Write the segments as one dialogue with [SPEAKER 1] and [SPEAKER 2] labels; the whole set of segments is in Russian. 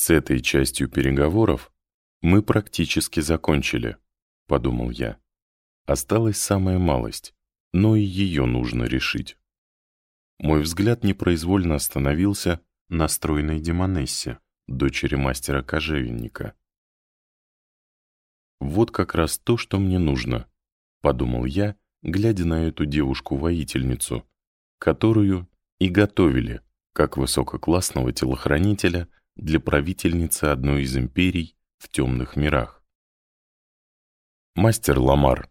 [SPEAKER 1] С этой частью переговоров мы практически закончили, подумал я. Осталась самая малость, но и ее нужно решить. Мой взгляд непроизвольно остановился на стройной Демонессе, дочери мастера кожевенника. «Вот как раз то, что мне нужно», — подумал я, глядя на эту девушку-воительницу, которую и готовили как высококлассного телохранителя для правительницы одной из империй в темных мирах. «Мастер Ламар,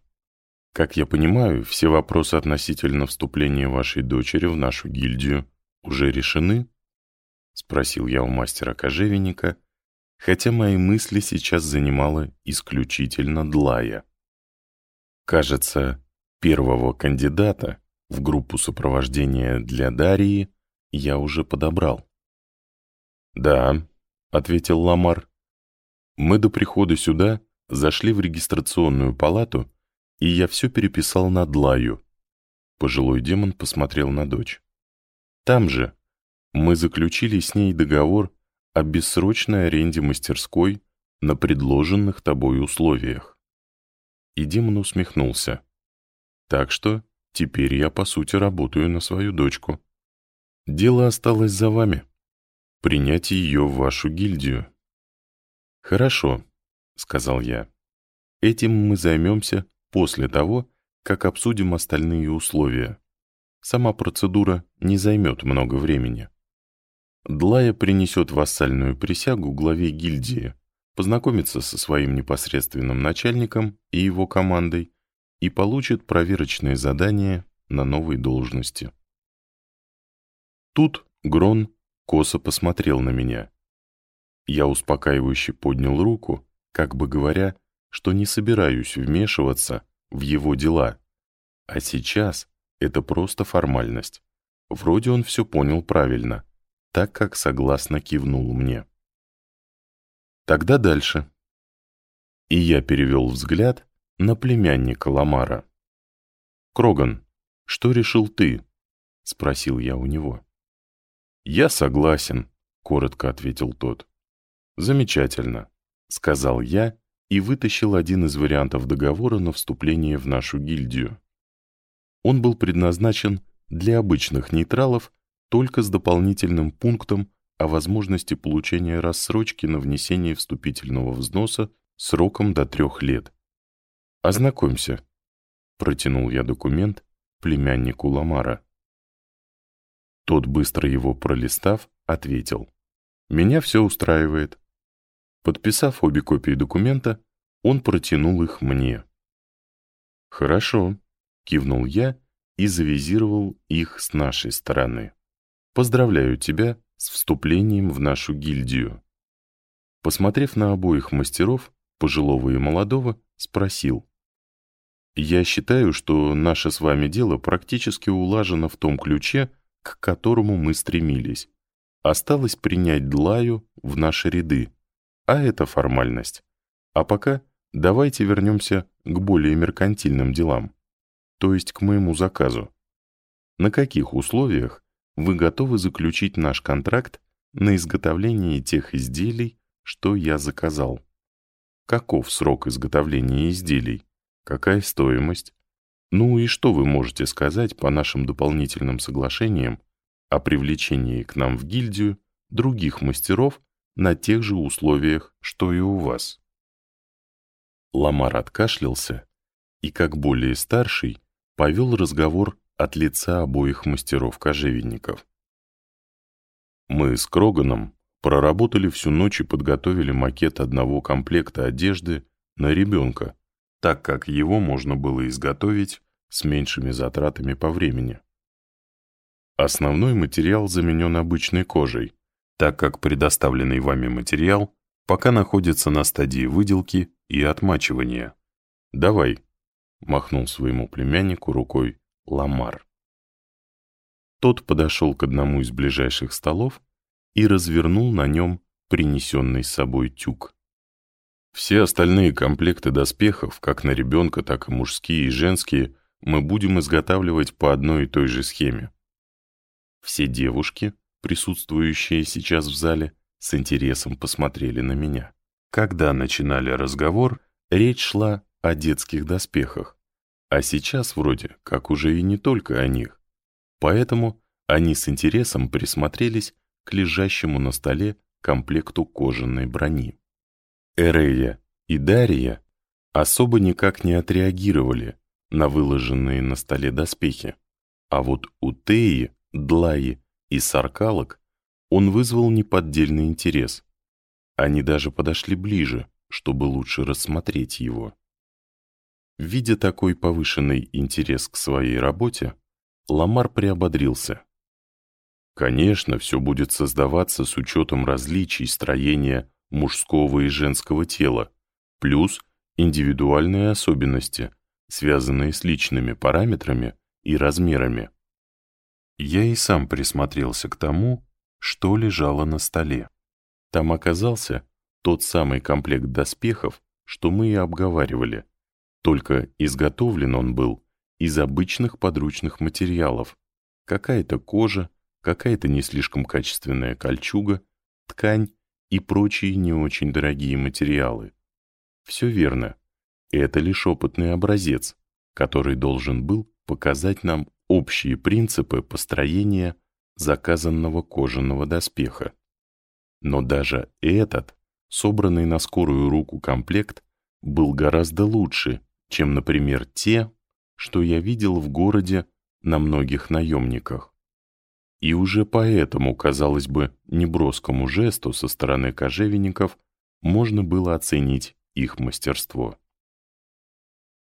[SPEAKER 1] как я понимаю, все вопросы относительно вступления вашей дочери в нашу гильдию уже решены?» — спросил я у мастера кожевенника, хотя мои мысли сейчас занимала исключительно Длая. Кажется, первого кандидата в группу сопровождения для Дарии я уже подобрал. «Да», — ответил Ламар. «Мы до прихода сюда зашли в регистрационную палату, и я все переписал на Длаю». Пожилой демон посмотрел на дочь. «Там же мы заключили с ней договор о бессрочной аренде мастерской на предложенных тобой условиях. И демон усмехнулся. Так что теперь я, по сути, работаю на свою дочку. Дело осталось за вами. Принять ее в вашу гильдию. Хорошо, сказал я. Этим мы займемся после того, как обсудим остальные условия. Сама процедура не займет много времени. Длая принесет вассальную присягу главе гильдии, познакомится со своим непосредственным начальником и его командой и получит проверочные задания на новой должности. Тут Грон косо посмотрел на меня. Я успокаивающе поднял руку, как бы говоря, что не собираюсь вмешиваться в его дела. А сейчас это просто формальность. Вроде он все понял правильно так как согласно кивнул мне. Тогда дальше. И я перевел взгляд на племянника Ламара. «Кроган, что решил ты?» — спросил я у него. «Я согласен», — коротко ответил тот. «Замечательно», — сказал я и вытащил один из вариантов договора на вступление в нашу гильдию. Он был предназначен для обычных нейтралов только с дополнительным пунктом о возможности получения рассрочки на внесение вступительного взноса сроком до трех лет. «Ознакомься», — протянул я документ племяннику Ламара. Тот, быстро его пролистав, ответил. «Меня все устраивает». Подписав обе копии документа, он протянул их мне. «Хорошо», — кивнул я и завизировал их с нашей стороны. Поздравляю тебя с вступлением в нашу гильдию. Посмотрев на обоих мастеров, пожилого и молодого, спросил. Я считаю, что наше с вами дело практически улажено в том ключе, к которому мы стремились. Осталось принять Длаю в наши ряды, а это формальность. А пока давайте вернемся к более меркантильным делам, то есть к моему заказу. На каких условиях вы готовы заключить наш контракт на изготовление тех изделий, что я заказал. Каков срок изготовления изделий? Какая стоимость? Ну и что вы можете сказать по нашим дополнительным соглашениям о привлечении к нам в гильдию других мастеров на тех же условиях, что и у вас? Ламар откашлялся и, как более старший, повел разговор от лица обоих мастеров-кожевенников. Мы с Кроганом проработали всю ночь и подготовили макет одного комплекта одежды на ребенка, так как его можно было изготовить с меньшими затратами по времени. Основной материал заменен обычной кожей, так как предоставленный вами материал пока находится на стадии выделки и отмачивания. «Давай», — махнул своему племяннику рукой Ламар. Тот подошел к одному из ближайших столов и развернул на нем принесенный с собой тюк. Все остальные комплекты доспехов, как на ребенка, так и мужские и женские, мы будем изготавливать по одной и той же схеме. Все девушки, присутствующие сейчас в зале, с интересом посмотрели на меня. Когда начинали разговор, речь шла о детских доспехах, а сейчас вроде как уже и не только о них. Поэтому они с интересом присмотрелись к лежащему на столе комплекту кожаной брони. Эрея и Дария особо никак не отреагировали на выложенные на столе доспехи, а вот у Теи, Длаи и Саркалок он вызвал неподдельный интерес. Они даже подошли ближе, чтобы лучше рассмотреть его. Видя такой повышенный интерес к своей работе, Ламар приободрился. Конечно, все будет создаваться с учетом различий строения мужского и женского тела, плюс индивидуальные особенности, связанные с личными параметрами и размерами. Я и сам присмотрелся к тому, что лежало на столе. Там оказался тот самый комплект доспехов, что мы и обговаривали, только изготовлен он был из обычных подручных материалов. Какая-то кожа, какая-то не слишком качественная кольчуга, ткань и прочие не очень дорогие материалы. Все верно. Это лишь опытный образец, который должен был показать нам общие принципы построения заказанного кожаного доспеха. Но даже этот, собранный на скорую руку комплект, был гораздо лучше, чем, например, те, что я видел в городе на многих наемниках. И уже поэтому, казалось бы, неброскому жесту со стороны кожевенников можно было оценить их мастерство.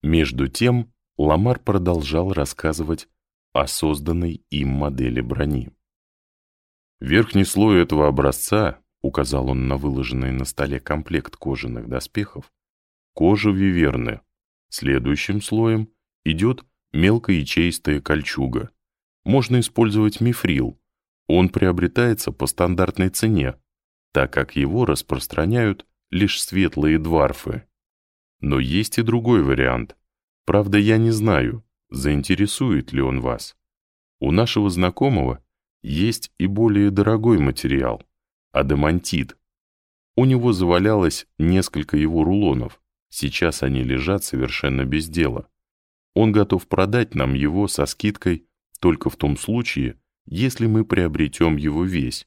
[SPEAKER 1] Между тем Ламар продолжал рассказывать о созданной им модели брони. Верхний слой этого образца, указал он на выложенный на столе комплект кожаных доспехов, кожа виверны. Следующим слоем идет мелкоячеистая кольчуга. Можно использовать мифрил. Он приобретается по стандартной цене, так как его распространяют лишь светлые дварфы. Но есть и другой вариант. Правда, я не знаю, заинтересует ли он вас. У нашего знакомого есть и более дорогой материал – адамантит. У него завалялось несколько его рулонов, сейчас они лежат совершенно без дела. Он готов продать нам его со скидкой только в том случае, если мы приобретем его весь.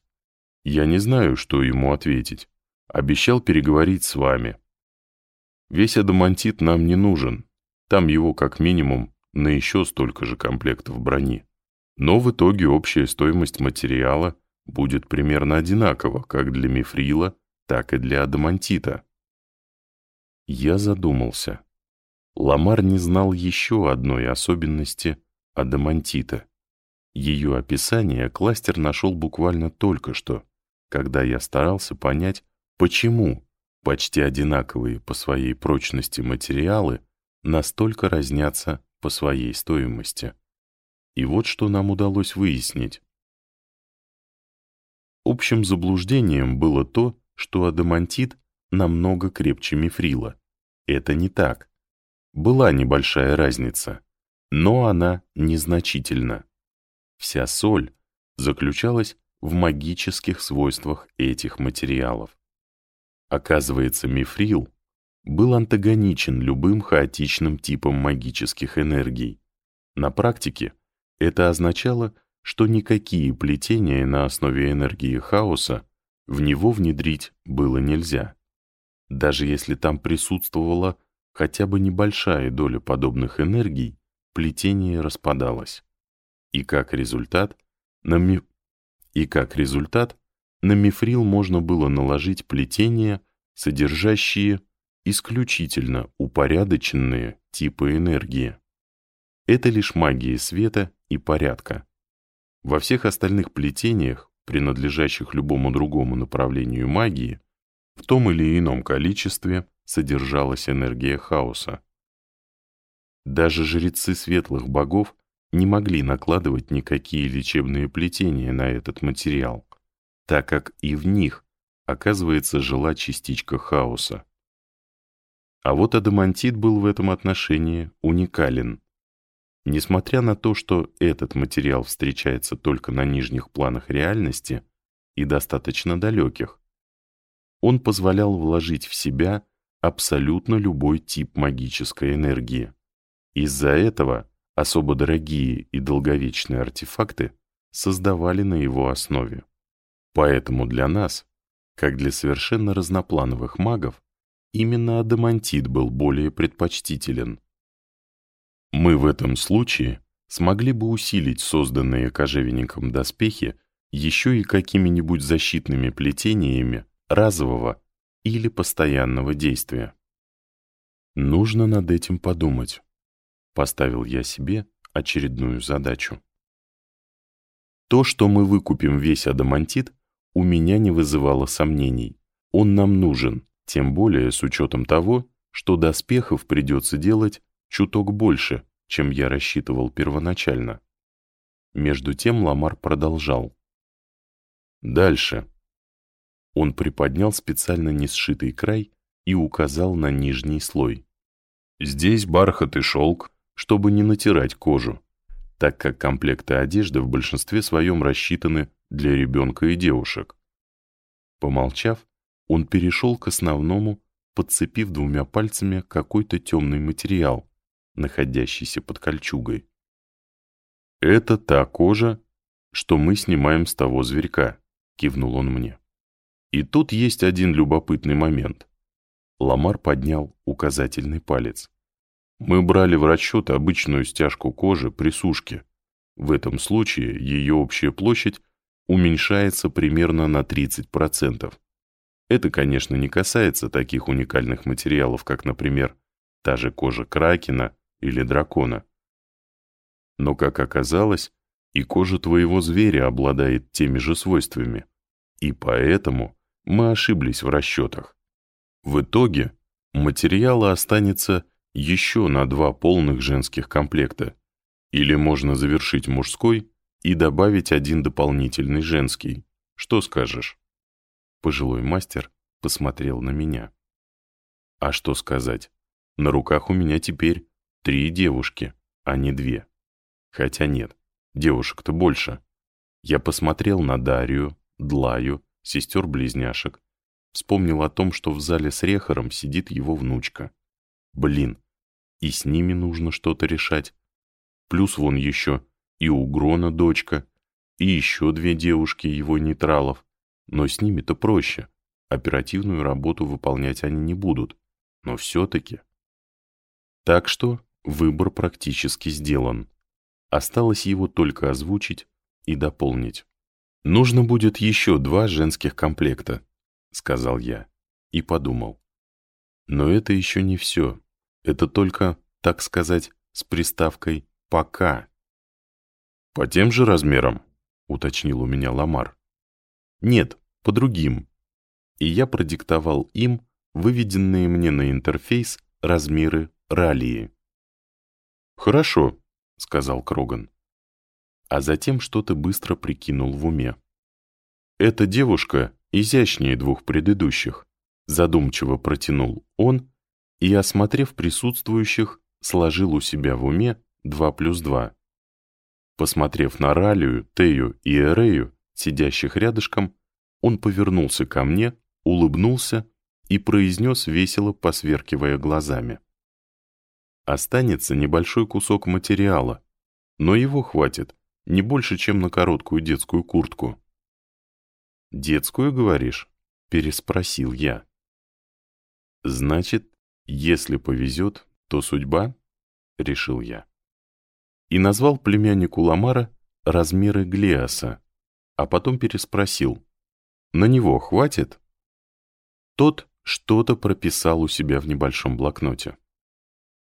[SPEAKER 1] Я не знаю, что ему ответить. Обещал переговорить с вами. Весь адамантит нам не нужен. Там его как минимум на еще столько же комплектов брони. Но в итоге общая стоимость материала будет примерно одинакова как для мифрила, так и для адамантита. Я задумался. Ламар не знал еще одной особенности адамантита. Ее описание кластер нашел буквально только что, когда я старался понять, почему почти одинаковые по своей прочности материалы настолько разнятся по своей стоимости. И вот что нам удалось выяснить. Общим заблуждением было то, что адамантит намного крепче мифрила. Это не так. Была небольшая разница, но она незначительна. Вся соль заключалась в магических свойствах этих материалов. Оказывается, мифрил был антагоничен любым хаотичным типам магических энергий. На практике это означало, что никакие плетения на основе энергии хаоса в него внедрить было нельзя. Даже если там присутствовала хотя бы небольшая доля подобных энергий, плетение распадалось. И как результат, на ми... и как результат, на мифрил можно было наложить плетения, содержащие исключительно упорядоченные типы энергии. Это лишь магия света и порядка. Во всех остальных плетениях, принадлежащих любому другому направлению магии, в том или ином количестве содержалась энергия хаоса. Даже жрецы светлых богов не могли накладывать никакие лечебные плетения на этот материал, так как и в них, оказывается, жила частичка хаоса. А вот адамантит был в этом отношении уникален. Несмотря на то, что этот материал встречается только на нижних планах реальности и достаточно далеких, он позволял вложить в себя абсолютно любой тип магической энергии. Из-за этого особо дорогие и долговечные артефакты создавали на его основе. Поэтому для нас, как для совершенно разноплановых магов, именно адамантит был более предпочтителен. Мы в этом случае смогли бы усилить созданные кожевенником доспехи еще и какими-нибудь защитными плетениями разового или постоянного действия. Нужно над этим подумать. Поставил я себе очередную задачу. То, что мы выкупим весь адамантит, у меня не вызывало сомнений. Он нам нужен, тем более с учетом того, что доспехов придется делать чуток больше, чем я рассчитывал первоначально. Между тем Ламар продолжал. Дальше. Он приподнял специально не сшитый край и указал на нижний слой. Здесь бархат и шелк, чтобы не натирать кожу, так как комплекты одежды в большинстве своем рассчитаны для ребенка и девушек. Помолчав, он перешел к основному, подцепив двумя пальцами какой-то темный материал, находящийся под кольчугой. «Это та кожа, что мы снимаем с того зверька», — кивнул он мне. И тут есть один любопытный момент. Ламар поднял указательный палец. Мы брали в расчет обычную стяжку кожи при сушке. В этом случае ее общая площадь уменьшается примерно на 30%. Это, конечно, не касается таких уникальных материалов, как, например, та же кожа кракена или дракона. Но, как оказалось, и кожа твоего зверя обладает теми же свойствами. И поэтому мы ошиблись в расчетах. В итоге материала останется еще на два полных женских комплекта. Или можно завершить мужской и добавить один дополнительный женский. Что скажешь? Пожилой мастер посмотрел на меня. А что сказать? На руках у меня теперь три девушки, а не две. Хотя нет, девушек-то больше. Я посмотрел на Дарью, Длаю, сестер-близняшек. Вспомнил о том, что в зале с Рехаром сидит его внучка. Блин, и с ними нужно что-то решать. Плюс вон еще и у Грона дочка, и еще две девушки его нейтралов. Но с ними-то проще. Оперативную работу выполнять они не будут. Но все-таки. Так что выбор практически сделан. Осталось его только озвучить и дополнить. «Нужно будет еще два женских комплекта», — сказал я и подумал. Но это еще не все. Это только, так сказать, с приставкой «пока». «По тем же размерам?» — уточнил у меня Ламар. «Нет, по другим». И я продиктовал им выведенные мне на интерфейс размеры раллии. «Хорошо», — сказал Кроган. А затем что-то быстро прикинул в уме. «Эта девушка изящнее двух предыдущих», — задумчиво протянул он и, осмотрев присутствующих, сложил у себя в уме 2 плюс 2. Посмотрев на Ралию, Тею и Эрею, сидящих рядышком, он повернулся ко мне, улыбнулся и произнес, весело посверкивая глазами. Останется небольшой кусок материала, но его хватит не больше, чем на короткую детскую куртку. «Детскую, говоришь?» — переспросил я. «Значит, если повезет, то судьба?» — решил я и назвал племяннику Ламара размеры Глеаса, а потом переспросил. «На него хватит?» Тот что-то прописал у себя в небольшом блокноте.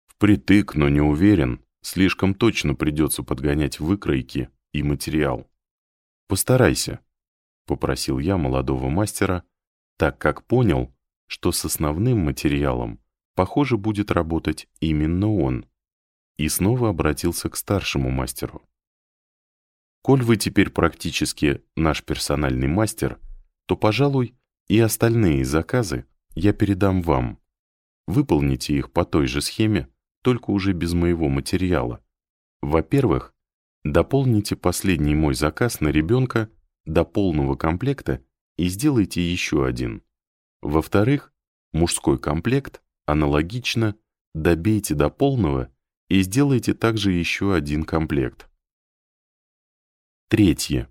[SPEAKER 1] Впритык, но не уверен, слишком точно придется подгонять выкройки и материал. «Постарайся», — попросил я молодого мастера, так как понял, что с основным материалом, похоже, будет работать именно он и снова обратился к старшему мастеру. «Коль вы теперь практически наш персональный мастер, то, пожалуй, и остальные заказы я передам вам. Выполните их по той же схеме, только уже без моего материала. Во-первых, дополните последний мой заказ на ребенка до полного комплекта и сделайте еще один. Во-вторых, мужской комплект аналогично добейте до полного и сделайте также еще один комплект. Третье.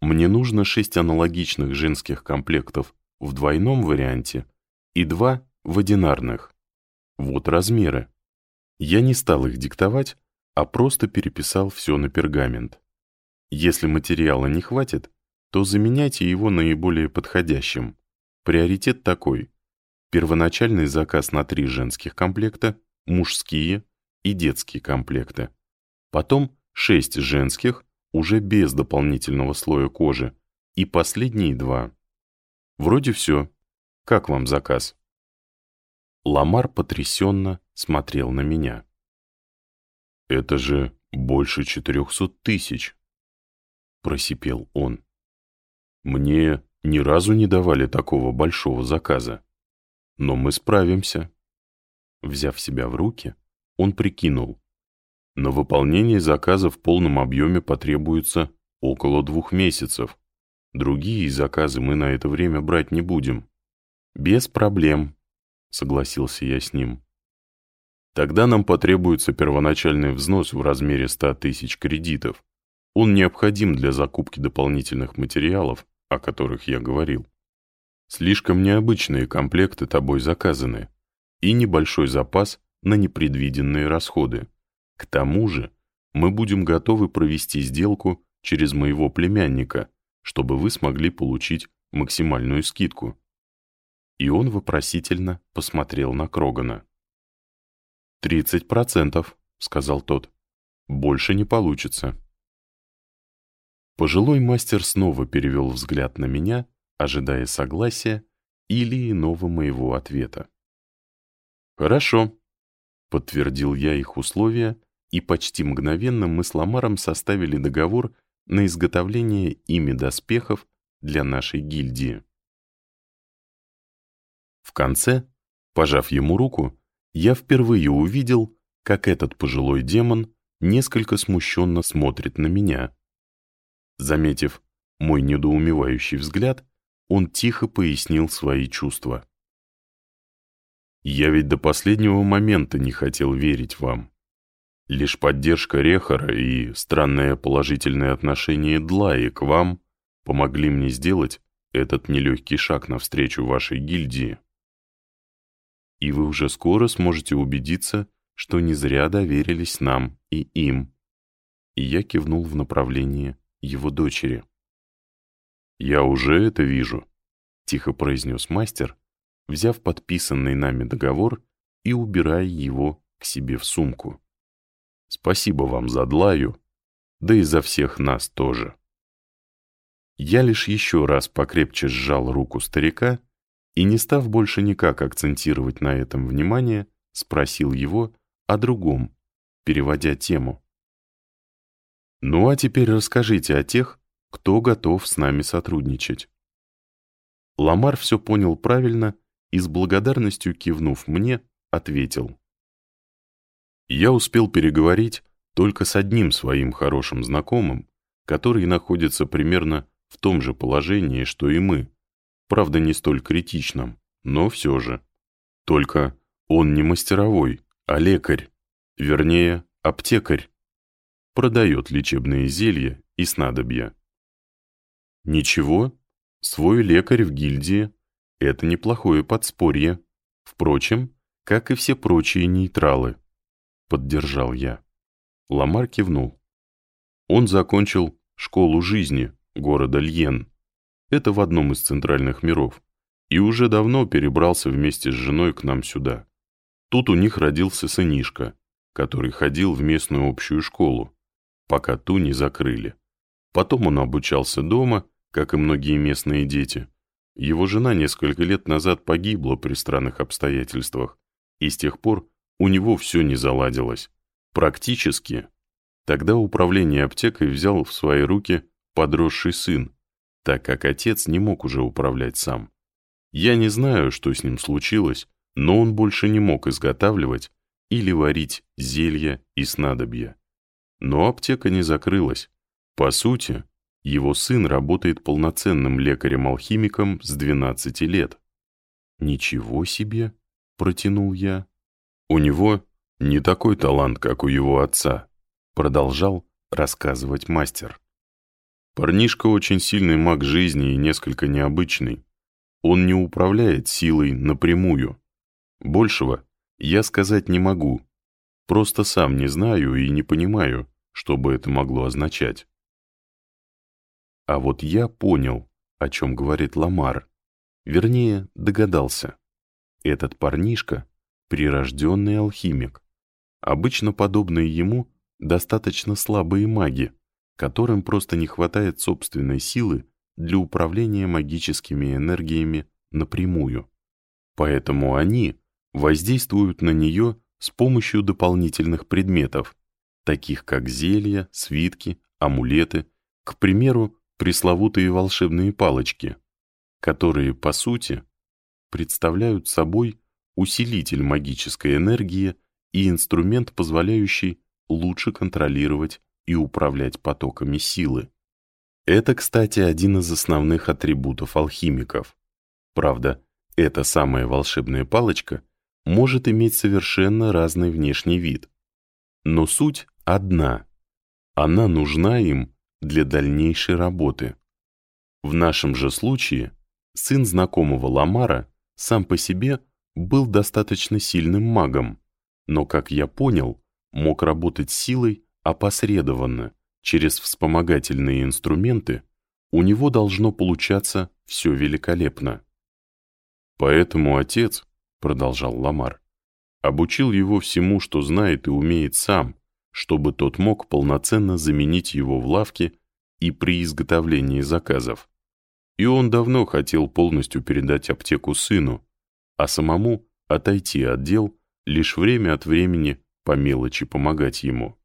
[SPEAKER 1] Мне нужно шесть аналогичных женских комплектов в двойном варианте и два в одинарных. Вот размеры. Я не стал их диктовать, а просто переписал все на пергамент. Если материала не хватит, то заменяйте его наиболее подходящим. Приоритет такой. Первоначальный заказ на три женских комплекта, мужские и детские комплекты. Потом шесть женских, уже без дополнительного слоя кожи, и последние два. Вроде все. Как вам заказ? Ламар потрясенно смотрел на меня. «Это же больше четырехсот тысяч!» Просипел он. «Мне ни разу не давали такого большого заказа. Но мы справимся». Взяв себя в руки, он прикинул. На выполнение заказа в полном объеме потребуется около двух месяцев. Другие заказы мы на это время брать не будем. Без проблем, согласился я с ним. Тогда нам потребуется первоначальный взнос в размере 100 тысяч кредитов. Он необходим для закупки дополнительных материалов, о которых я говорил. Слишком необычные комплекты тобой заказаны, и небольшой запас на непредвиденные расходы. К тому же мы будем готовы провести сделку через моего племянника, чтобы вы смогли получить максимальную скидку. И он вопросительно посмотрел на Крогана. «Тридцать процентов», — сказал тот. «Больше не получится». Пожилой мастер снова перевел взгляд на меня, ожидая согласия или иного моего ответа. «Хорошо», — подтвердил я их условия, и почти мгновенно мы с Ламаром составили договор на изготовление ими доспехов для нашей гильдии. В конце, пожав ему руку, я впервые увидел, как этот пожилой демон несколько смущенно смотрит на меня. Заметив мой недоумевающий взгляд, он тихо пояснил свои чувства. «Я ведь до последнего момента не хотел верить вам. Лишь поддержка Рехара и странное положительное отношение Длаи к вам помогли мне сделать этот нелегкий шаг навстречу вашей гильдии и вы уже скоро сможете убедиться, что не зря доверились нам и им. И я кивнул в направлении его дочери. «Я уже это вижу», — тихо произнес мастер, взяв подписанный нами договор и убирая его к себе в сумку. «Спасибо вам за Длаю, да и за всех нас тоже». Я лишь еще раз покрепче сжал руку старика и, не став больше никак акцентировать на этом внимание, спросил его о другом, переводя тему. «Ну а теперь расскажите о тех, кто готов с нами сотрудничать». Ламар все понял правильно и с благодарностью кивнув мне, ответил. «Я успел переговорить только с одним своим хорошим знакомым, который находится примерно в том же положении, что и мы, Правда, не столь критичном, но все же. Только он не мастеровой, а лекарь, вернее, аптекарь. Продает лечебные зелья и снадобья. Ничего, свой лекарь в гильдии – это неплохое подспорье. Впрочем, как и все прочие нейтралы. Поддержал я. Ламар кивнул. Он закончил школу жизни города Льен это в одном из центральных миров. И уже давно перебрался вместе с женой к нам сюда. Тут у них родился сынишка, который ходил в местную общую школу, пока ту не закрыли. Потом он обучался дома, как и многие местные дети. Его жена несколько лет назад погибла при странных обстоятельствах, и с тех пор у него все не заладилось. Практически. Тогда управление аптекой взял в свои руки подросший сын, так как отец не мог уже управлять сам. Я не знаю, что с ним случилось, но он больше не мог изготавливать или варить зелья и снадобья. Но аптека не закрылась. По сути, его сын работает полноценным лекарем-алхимиком с 12 лет. «Ничего себе!» — протянул я. «У него не такой талант, как у его отца», — продолжал рассказывать мастер. «Парнишка очень сильный маг жизни и несколько необычный. Он не управляет силой напрямую. Большего я сказать не могу. Просто сам не знаю и не понимаю, что бы это могло означать». А вот я понял, о чем говорит Ламар. Вернее, догадался. Этот парнишка — прирожденный алхимик. Обычно подобные ему достаточно слабые маги, которым просто не хватает собственной силы для управления магическими энергиями напрямую. Поэтому они воздействуют на нее с помощью дополнительных предметов, таких как зелья, свитки, амулеты, к примеру, пресловутые волшебные палочки, которые, по сути, представляют собой усилитель магической энергии и инструмент, позволяющий лучше контролировать и управлять потоками силы. Это, кстати, один из основных атрибутов алхимиков. Правда, эта самая волшебная палочка может иметь совершенно разный внешний вид. Но суть одна. Она нужна им для дальнейшей работы. В нашем же случае сын знакомого Ламара сам по себе был достаточно сильным магом, но, как я понял, мог работать силой опосредованно, через вспомогательные инструменты, у него должно получаться все великолепно. «Поэтому отец», — продолжал Ламар, обучил его всему, что знает и умеет сам, чтобы тот мог полноценно заменить его в лавке и при изготовлении заказов. И он давно хотел полностью передать аптеку сыну, а самому отойти от дел, лишь время от времени по мелочи помогать ему.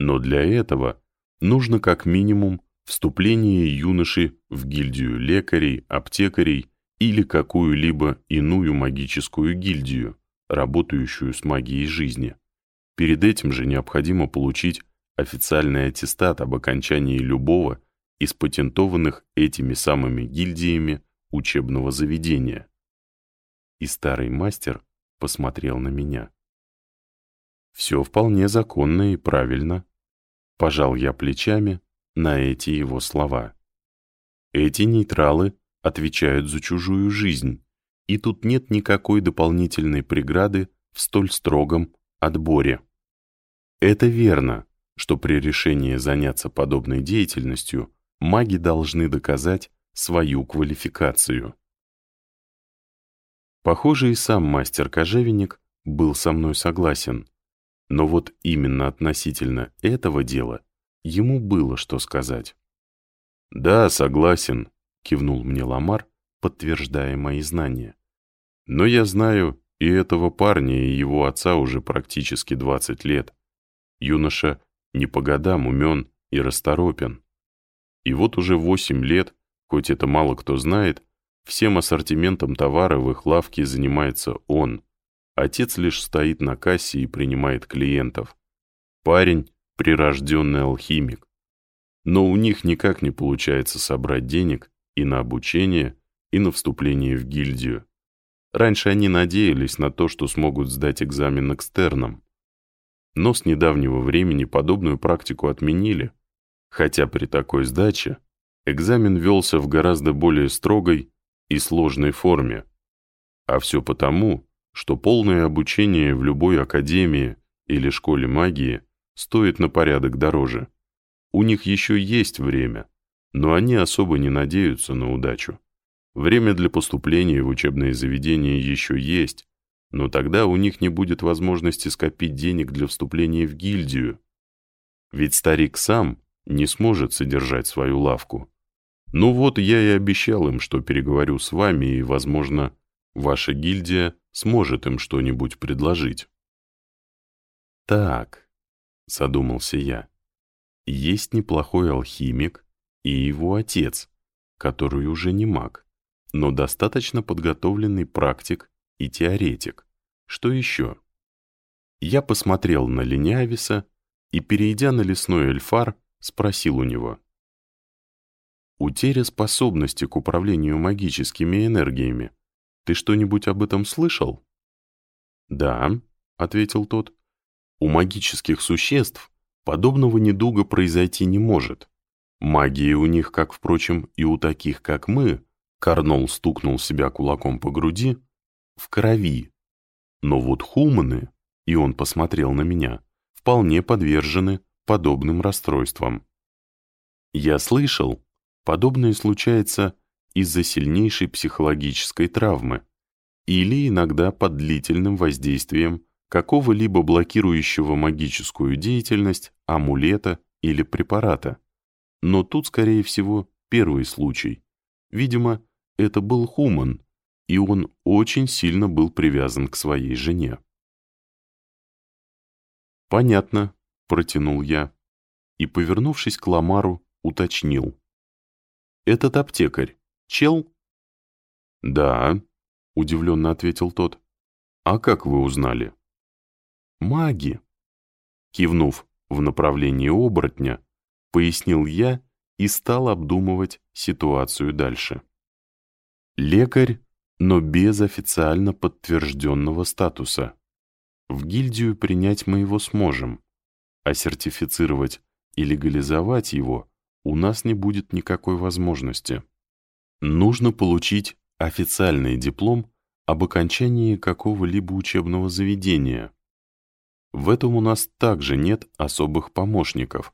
[SPEAKER 1] Но для этого нужно как минимум вступление юноши в гильдию лекарей, аптекарей или какую-либо иную магическую гильдию, работающую с магией жизни. Перед этим же необходимо получить официальный аттестат об окончании любого из патентованных этими самыми гильдиями учебного заведения. И старый мастер посмотрел на меня. Все вполне законно и правильно. Пожал я плечами на эти его слова. Эти нейтралы отвечают за чужую жизнь, и тут нет никакой дополнительной преграды в столь строгом отборе. Это верно, что при решении заняться подобной деятельностью маги должны доказать свою квалификацию. Похоже, и сам мастер-кожевенник был со мной согласен, но вот именно относительно этого дела ему было что сказать. «Да, согласен», — кивнул мне Ламар, подтверждая мои знания. «Но я знаю и этого парня, и его отца уже практически 20 лет. Юноша не по годам умен и расторопен. И вот уже 8 лет, хоть это мало кто знает, всем ассортиментом товара в их лавке занимается он. Отец лишь стоит на кассе и принимает клиентов. Парень — прирожденный алхимик. Но у них никак не получается собрать денег и на обучение, и на вступление в гильдию. Раньше они надеялись на то, что смогут сдать экзамен экстерном. Но с недавнего времени подобную практику отменили, хотя при такой сдаче экзамен велся в гораздо более строгой и сложной форме. А все потому, что полное обучение в любой академии или школе магии стоит на порядок дороже. У них еще есть время, но они особо не надеются на удачу. Время для поступления в учебное заведение еще есть, но тогда у них не будет возможности скопить денег для вступления в гильдию. Ведь старик сам не сможет содержать свою лавку. Ну вот я и обещал им, что переговорю с вами, и, возможно, ваша гильдия сможет им что-нибудь предложить. Так, задумался я, есть неплохой алхимик и его отец, который уже не маг, но достаточно подготовленный практик и теоретик. Что еще? Я посмотрел на Линявиса и, перейдя на лесной эльфар, спросил у него. Утеря способности к управлению магическими энергиями Ты что-нибудь об этом слышал?» «Да», — ответил тот. «У магических существ подобного недуга произойти не может. Магия у них, как, впрочем, и у таких, как мы, Карнол стукнул себя кулаком по груди, в крови. Но вот хуманы, и он посмотрел на меня, вполне подвержены подобным расстройствам. Я слышал, подобное случается из-за сильнейшей психологической травмы или иногда под длительным воздействием какого-либо блокирующего магическую деятельность амулета или препарата. Но тут, скорее всего, первый случай. Видимо, это был Хуман, и он очень сильно был привязан к своей жене. «Понятно», — протянул я, и, повернувшись к Ламару, уточнил. «Этот аптекарь, чел?» «Да», — удивленно ответил тот. «А как вы узнали?» «Маги», — кивнув в направлении оборотня, пояснил я и стал обдумывать ситуацию дальше. Лекарь, но без официально подтвержденного статуса. В гильдию принять мы его сможем, а сертифицировать и легализовать его у нас не будет никакой возможности. Нужно получить официальный диплом об окончании какого-либо учебного заведения. В этом у нас также нет особых помощников,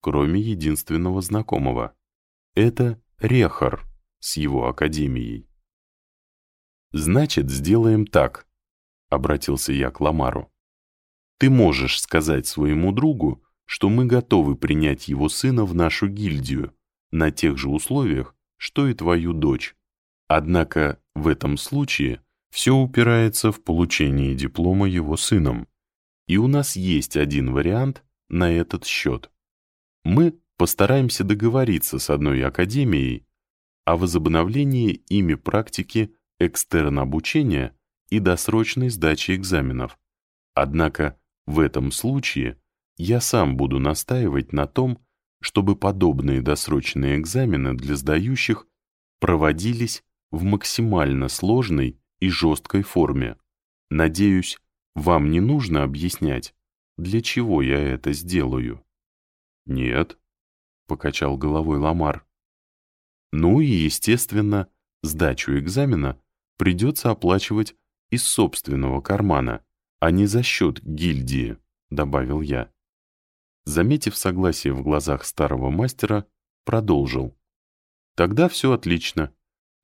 [SPEAKER 1] кроме единственного знакомого. Это Рехар с его академией. «Значит, сделаем так», — обратился я к Ламару. «Ты можешь сказать своему другу, что мы готовы принять его сына в нашу гильдию на тех же условиях, что и твою дочь. Однако в этом случае все упирается в получение диплома его сыном. И у нас есть один вариант на этот счет. Мы постараемся договориться с одной академией о возобновлении ими практики экстерн-обучения и досрочной сдачи экзаменов. Однако в этом случае я сам буду настаивать на том, чтобы подобные досрочные экзамены для сдающих проводились в максимально сложной и жесткой форме. Надеюсь, вам не нужно объяснять, для чего я это сделаю. «Нет», — покачал головой Ламар. «Ну и, естественно, сдачу экзамена придется оплачивать из собственного кармана, а не за счет гильдии», — добавил я. Заметив согласие в глазах старого мастера, продолжил. «Тогда все отлично.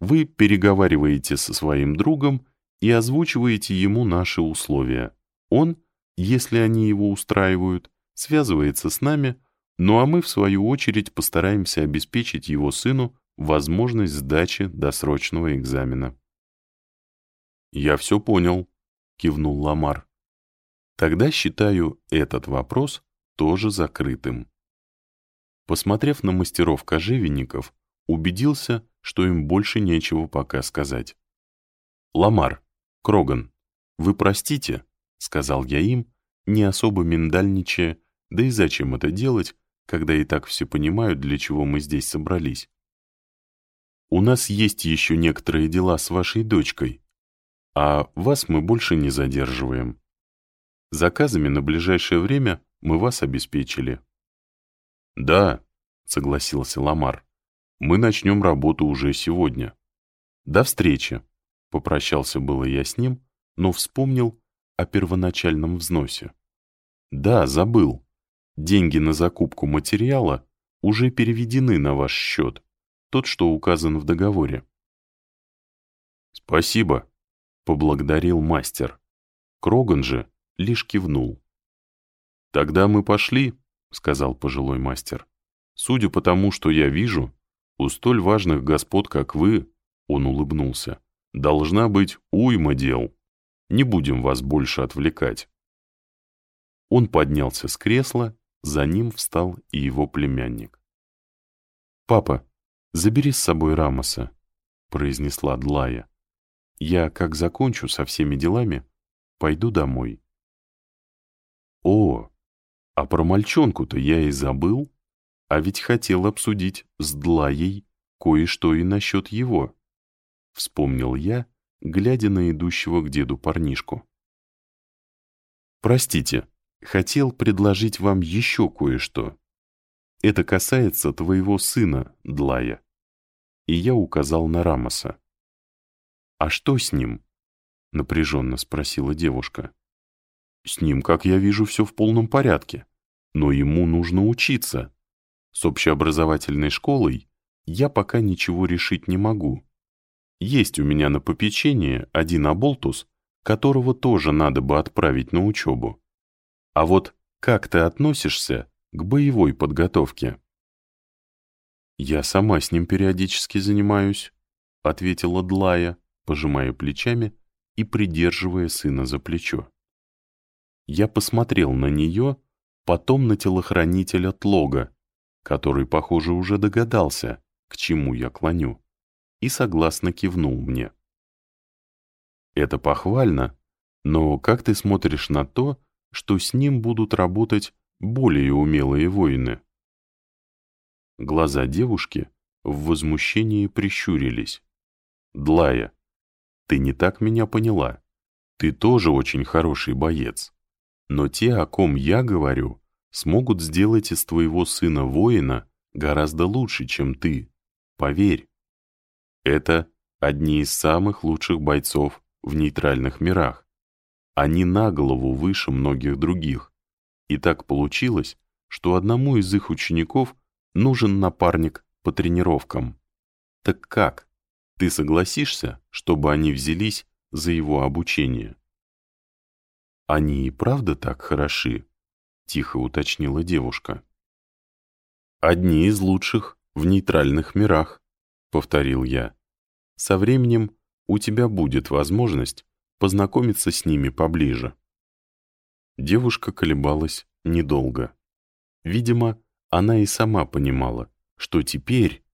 [SPEAKER 1] Вы переговариваете со своим другом и озвучиваете ему наши условия. Он, если они его устраивают, связывается с нами, ну а мы, в свою очередь, постараемся обеспечить его сыну возможность сдачи досрочного экзамена. «Я все понял», — кивнул Ламар. «Тогда считаю этот вопрос тоже закрытым». Посмотрев на мастеров кожевенников, убедился, что им больше нечего пока сказать. «Ламар, Кроган, вы простите», — сказал я им, не особо миндальничая, да и зачем это делать, когда и так все понимают, для чего мы здесь собрались. У нас есть еще некоторые дела с вашей дочкой, а вас мы больше не задерживаем. Заказами на ближайшее время мы вас обеспечили. Да, согласился Ламар, мы начнем работу уже сегодня. До встречи. Попрощался было я с ним, но вспомнил о первоначальном взносе. Да, забыл. Деньги на закупку материала уже переведены на ваш счет, тот, что указан в договоре. «Спасибо», — поблагодарил мастер. Кроган же лишь кивнул. «Тогда мы пошли», — сказал пожилой мастер. «Судя по тому, что я вижу, у столь важных господ, как вы, — он улыбнулся, — должна быть уйма дел. Не будем вас больше отвлекать». Он поднялся с кресла за ним встал и его племянник. «Папа, забери с собой Рамоса», — произнесла Длая. «Я, как закончу со всеми делами, пойду домой». «О, а про мальчонку-то я и забыл, а ведь хотел обсудить с Длаей кое-что и насчет его», — вспомнил я, глядя на идущего к деду парнишку. «Простите, хотел предложить вам еще кое-что. Это касается твоего сына, Длая». И я указал на Рамоса. «А что с ним?» — напряженно спросила девушка. «С ним, как я вижу, все в полном порядке. Но ему нужно учиться. С общеобразовательной школой я пока ничего решить не могу. Есть у меня на попечение один оболтус, которого тоже надо бы отправить на учебу. А вот как ты относишься к боевой подготовке?» «Я сама с ним периодически занимаюсь», — ответила Длая, пожимая плечами и придерживая сына за плечо. Я посмотрел на нее, потом на телохранителя Тлога, который, похоже, уже догадался, к чему я клоню, и согласно кивнул мне. Это похвально, но как ты смотришь на то, что с ним будут работать более умелые воины? Глаза девушки в возмущении прищурились. «Длая, ты не так меня поняла. Ты тоже очень хороший боец. Но те, о ком я говорю, смогут сделать из твоего сына воина гораздо лучше, чем ты. Поверь. Это одни из самых лучших бойцов в нейтральных мирах. Они на голову выше многих других. И так получилось, что одному из их учеников нужен напарник по тренировкам. Так как? Ты согласишься, чтобы они взялись за его обучение? Они и правда так хороши? Тихо уточнила девушка. Одни из лучших в нейтральных мирах, повторил я. Со временем у тебя будет возможность познакомиться с ними поближе. Девушка колебалась недолго. Видимо, она и сама понимала, что теперь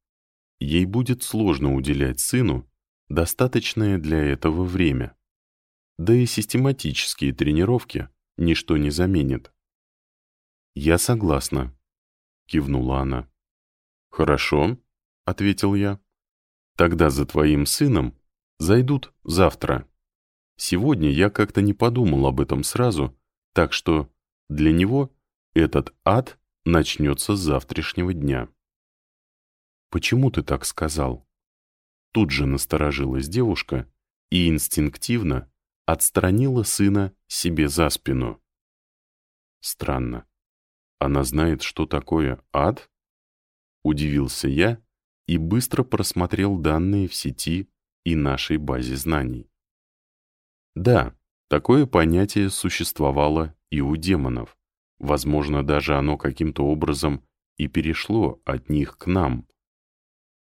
[SPEAKER 1] ей будет сложно уделять сыну достаточное для этого время. Да и систематические тренировки ничто не заменит. «Я согласна», — кивнула она. «Хорошо», — ответил я. «Тогда за твоим сыном зайдут завтра. Сегодня я как-то не подумал об этом сразу, так что для него этот ад начнется с завтрашнего дня». «Почему ты так сказал?» Тут же насторожилась девушка и инстинктивно отстранила сына себе за спину. Странно. Она знает, что такое ад? Удивился я и быстро просмотрел данные в сети и нашей базе знаний. Да, такое понятие существовало и у демонов. Возможно, даже оно каким-то образом и перешло от них к нам.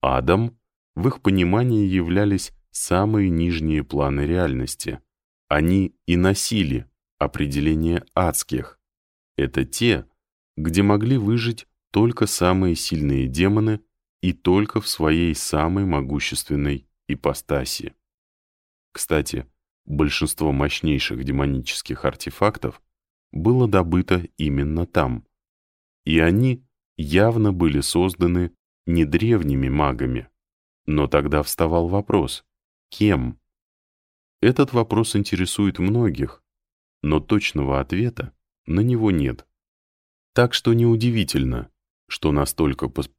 [SPEAKER 1] Адом в их понимании являлись самые нижние планы реальности. Они и носили определение адских. Это те, где могли выжить только самые сильные демоны и только в своей самой могущественной ипостаси. Кстати, большинство мощнейших демонических артефактов было добыто именно там, и они явно были созданы не древними магами. Но тогда вставал вопрос, кем? Этот вопрос интересует многих, но точного ответа на него нет. Так что неудивительно, что настолько пос...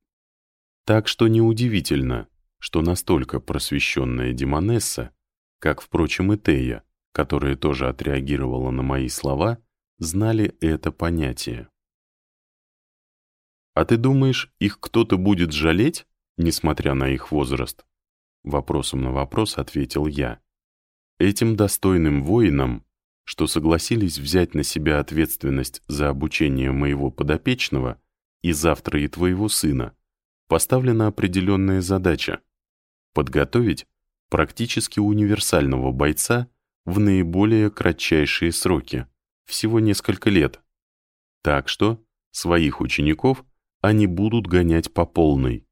[SPEAKER 1] Так что неудивительно, что настолько просвещенная Демонесса, как, впрочем, и Тея, которая тоже отреагировала на мои слова, знали это понятие. «А ты думаешь, их кто-то будет жалеть, несмотря на их возраст?» Вопросом на вопрос ответил я. «Этим достойным воинам, что согласились взять на себя ответственность за обучение моего подопечного и завтра и твоего сына, поставлена определенная задача — подготовить практически универсального бойца в наиболее кратчайшие сроки, всего несколько лет. Так что своих учеников — они будут гонять по полной.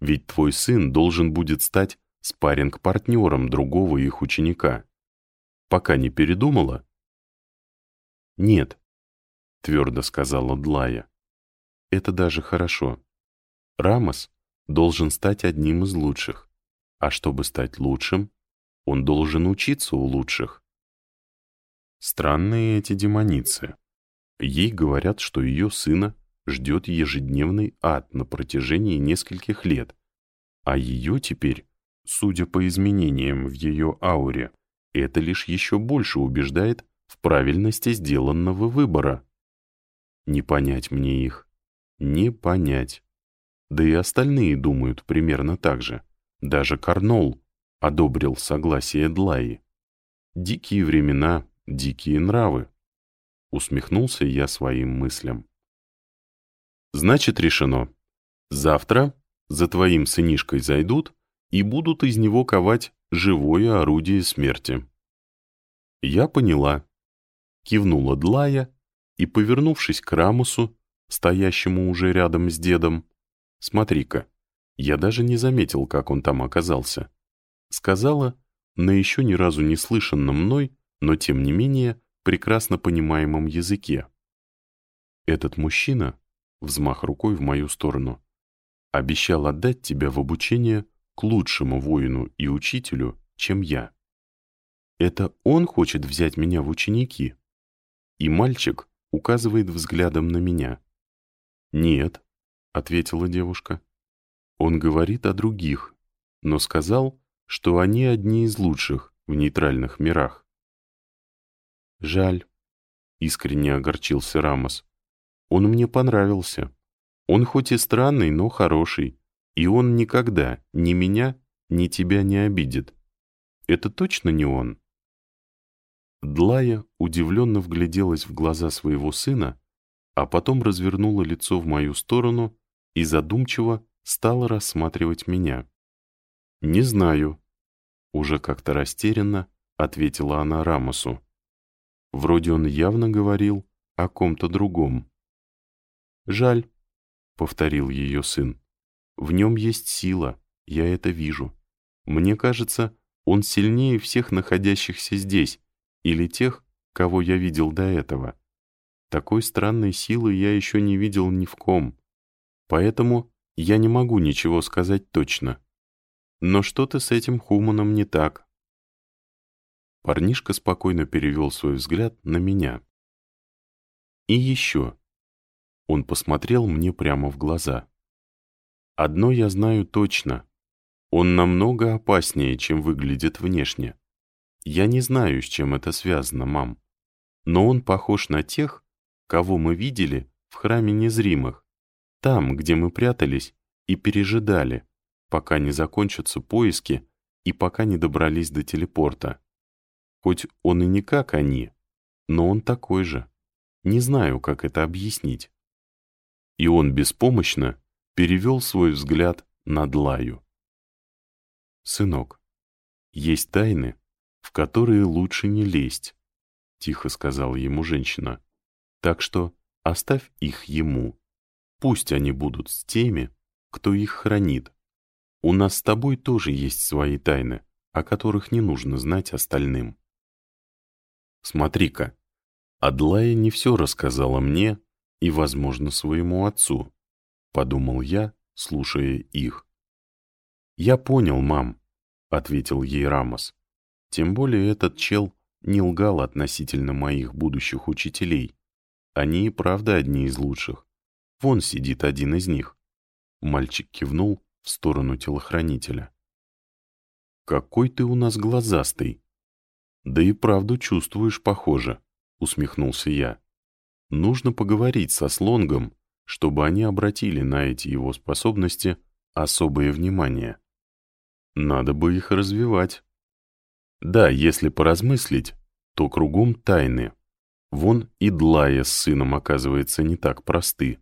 [SPEAKER 1] Ведь твой сын должен будет стать спарринг-партнером другого их ученика. Пока не передумала? Нет, твердо сказала Длая. Это даже хорошо. Рамос должен стать одним из лучших. А чтобы стать лучшим, Он должен учиться у лучших. Странные эти демоницы. Ей говорят, что ее сына ждет ежедневный ад на протяжении нескольких лет, а ее теперь, судя по изменениям в ее ауре, это лишь еще больше убеждает в правильности сделанного выбора. Не понять мне их. Не понять. Да и остальные думают примерно так же. Даже Карнол одобрил согласие Длаи. Дикие времена, дикие нравы. Усмехнулся я своим мыслям. Значит, решено. Завтра за твоим сынишкой зайдут и будут из него ковать живое орудие смерти. Я поняла. Кивнула Длая и, повернувшись к Рамусу, стоящему уже рядом с дедом, «Смотри-ка, я даже не заметил, как он там оказался», сказала на еще ни разу не слышанном мной, но тем не менее прекрасно понимаемом языке. «Этот мужчина взмах рукой в мою сторону, обещал отдать тебя в обучение к лучшему воину и учителю, чем я. Это он хочет взять меня в ученики. И мальчик указывает взглядом на меня. «Нет», — ответила девушка. «Он говорит о других, но сказал, что они одни из лучших в нейтральных мирах». «Жаль», — искренне огорчился Рамос. Он мне понравился. Он хоть и странный, но хороший. И он никогда ни меня, ни тебя не обидит. Это точно не он?» Длая удивленно вгляделась в глаза своего сына, а потом развернула лицо в мою сторону и задумчиво стала рассматривать меня. «Не знаю», — уже как-то растерянно ответила она Рамосу. Вроде он явно говорил о ком-то другом. «Жаль», — повторил ее сын. «В нем есть сила, я это вижу. Мне кажется, он сильнее всех находящихся здесь или тех, кого я видел до этого. Такой странной силы я еще не видел ни в ком. Поэтому я не могу ничего сказать точно. Но что-то с этим Хуманом не так». Парнишка спокойно перевел свой взгляд на меня. «И еще», он посмотрел мне прямо в глаза. «Одно я знаю точно. Он намного опаснее, чем выглядит внешне. Я не знаю, с чем это связано, мам. Но он похож на тех, кого мы видели в храме незримых, там, где мы прятались и пережидали, пока не закончатся поиски и пока не добрались до телепорта. Хоть он и не как они, но он такой же. Не знаю, как это объяснить и он беспомощно перевел свой взгляд на Длаю. «Сынок, есть тайны, в которые лучше не лезть», — тихо сказала ему женщина. «Так что оставь их ему. Пусть они будут с теми, кто их хранит. У нас с тобой тоже есть свои тайны, о которых не нужно знать остальным». «Смотри-ка, Адлая не все рассказала мне, и, возможно, своему отцу, подумал я, слушая их. «Я понял, мам», — ответил ей Рамос. «Тем более этот чел не лгал относительно моих будущих учителей. Они и правда одни из лучших. Вон сидит один из них». Мальчик кивнул в сторону телохранителя. «Какой ты у нас глазастый!» «Да и правду чувствуешь, похоже», — усмехнулся я. Нужно поговорить со Слонгом, чтобы они обратили на эти его способности особое внимание. Надо бы их развивать. Да, если поразмыслить, то кругом тайны. Вон и Длая с сыном, оказывается, не так просты.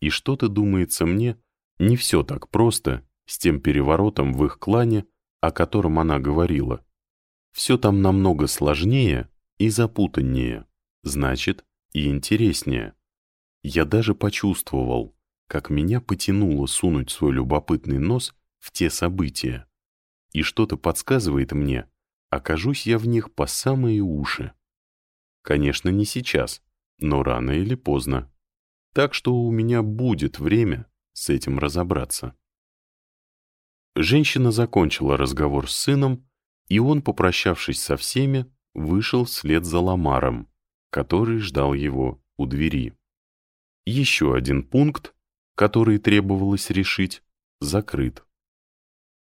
[SPEAKER 1] И что-то, думается мне, не все так просто с тем переворотом в их клане, о котором она говорила. Все там намного сложнее и запутаннее. Значит, и интереснее. Я даже почувствовал, как меня потянуло сунуть свой любопытный нос в те события. И что-то подсказывает мне, окажусь я в них по самые уши. Конечно, не сейчас, но рано или поздно. Так что у меня будет время с этим разобраться. Женщина закончила разговор с сыном И он, попрощавшись со всеми, вышел вслед за Ламаром, который ждал его у двери. Еще один пункт, который требовалось решить, закрыт.